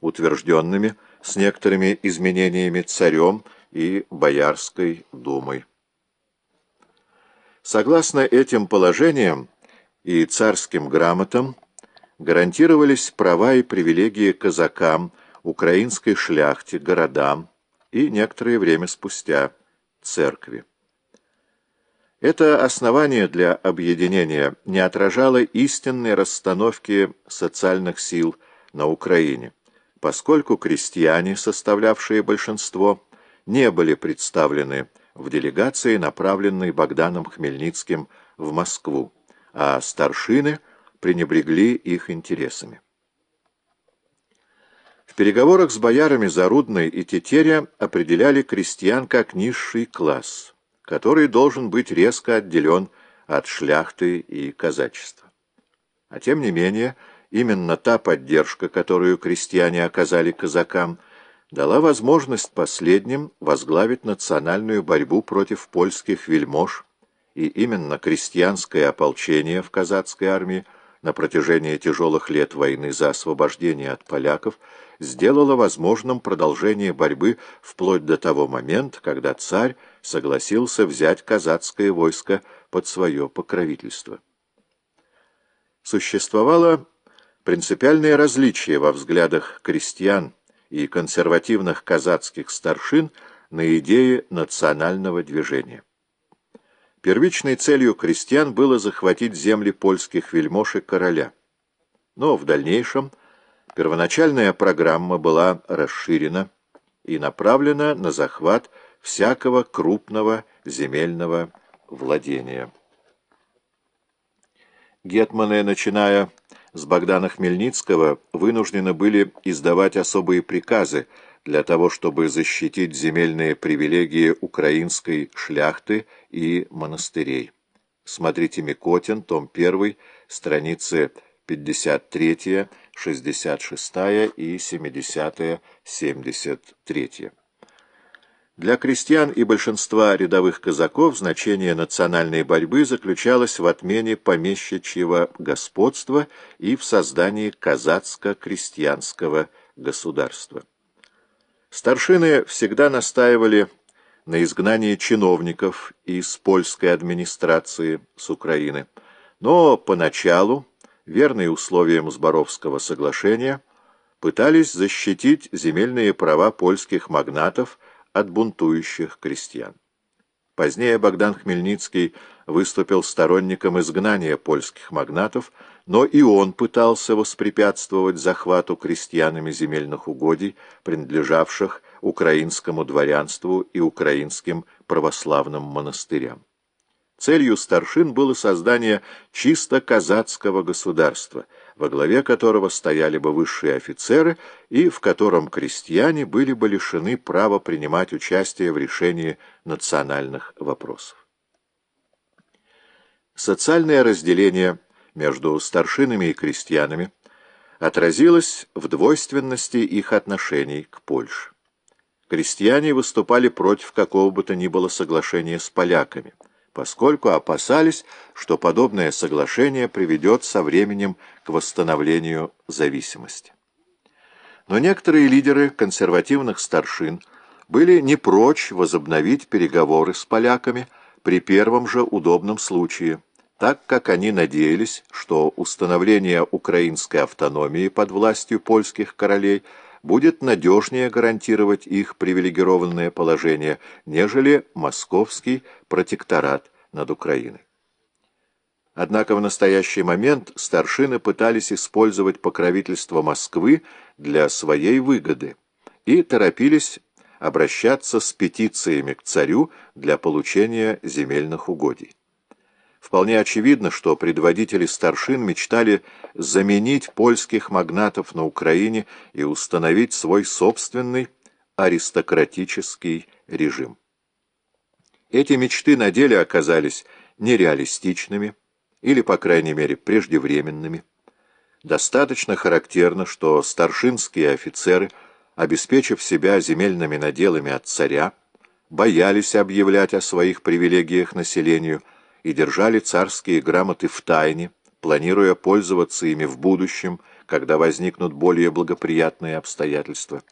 утвержденными с некоторыми изменениями царем и Боярской думой. Согласно этим положениям и царским грамотам гарантировались права и привилегии казакам, украинской шляхте, городам и некоторое время спустя церкви. Это основание для объединения не отражало истинной расстановки социальных сил на Украине, поскольку крестьяне, составлявшие большинство, не были представлены в делегации, направленной Богданом Хмельницким в Москву, а старшины пренебрегли их интересами. В переговорах с боярами Зарудной и Тетеря определяли крестьян как низший класс – который должен быть резко отделен от шляхты и казачества. А тем не менее, именно та поддержка, которую крестьяне оказали казакам, дала возможность последним возглавить национальную борьбу против польских вельмож, и именно крестьянское ополчение в казацкой армии на протяжении тяжелых лет войны за освобождение от поляков сделало возможным продолжение борьбы вплоть до того момента, когда царь согласился взять казацкое войско под свое покровительство. Существовало принципиальное различие во взглядах крестьян и консервативных казацких старшин на идеи национального движения. Первичной целью крестьян было захватить земли польских вельмож и короля. Но в дальнейшем первоначальная программа была расширена и направлена на захват всякого крупного земельного владения. Гетманы, начиная с Богдана Хмельницкого, вынуждены были издавать особые приказы для того, чтобы защитить земельные привилегии украинской шляхты и монастырей. Смотрите Микотин, том 1, страницы 53, 66 и 70-73. Для крестьян и большинства рядовых казаков значение национальной борьбы заключалось в отмене помещичьего господства и в создании казацко-крестьянского государства. Старшины всегда настаивали на изгнании чиновников из польской администрации с Украины, но поначалу, верные условиям Зборовского соглашения, пытались защитить земельные права польских магнатов от бунтующих крестьян. Позднее Богдан Хмельницкий выступил сторонником изгнания польских магнатов, но и он пытался воспрепятствовать захвату крестьянами земельных угодий, принадлежавших украинскому дворянству и украинским православным монастырям. Целью старшин было создание чисто казацкого государства – во главе которого стояли бы высшие офицеры и в котором крестьяне были бы лишены права принимать участие в решении национальных вопросов. Социальное разделение между старшинами и крестьянами отразилось в двойственности их отношений к Польше. Крестьяне выступали против какого бы то ни было соглашения с поляками – поскольку опасались, что подобное соглашение приведет со временем к восстановлению зависимости. Но некоторые лидеры консервативных старшин были не прочь возобновить переговоры с поляками при первом же удобном случае, так как они надеялись, что установление украинской автономии под властью польских королей – будет надежнее гарантировать их привилегированное положение, нежели московский протекторат над Украиной. Однако в настоящий момент старшины пытались использовать покровительство Москвы для своей выгоды и торопились обращаться с петициями к царю для получения земельных угодий. Вполне очевидно, что предводители старшин мечтали заменить польских магнатов на Украине и установить свой собственный аристократический режим. Эти мечты на деле оказались нереалистичными или, по крайней мере, преждевременными. Достаточно характерно, что старшинские офицеры, обеспечив себя земельными наделами от царя, боялись объявлять о своих привилегиях населению – и держали царские грамоты в тайне, планируя пользоваться ими в будущем, когда возникнут более благоприятные обстоятельства.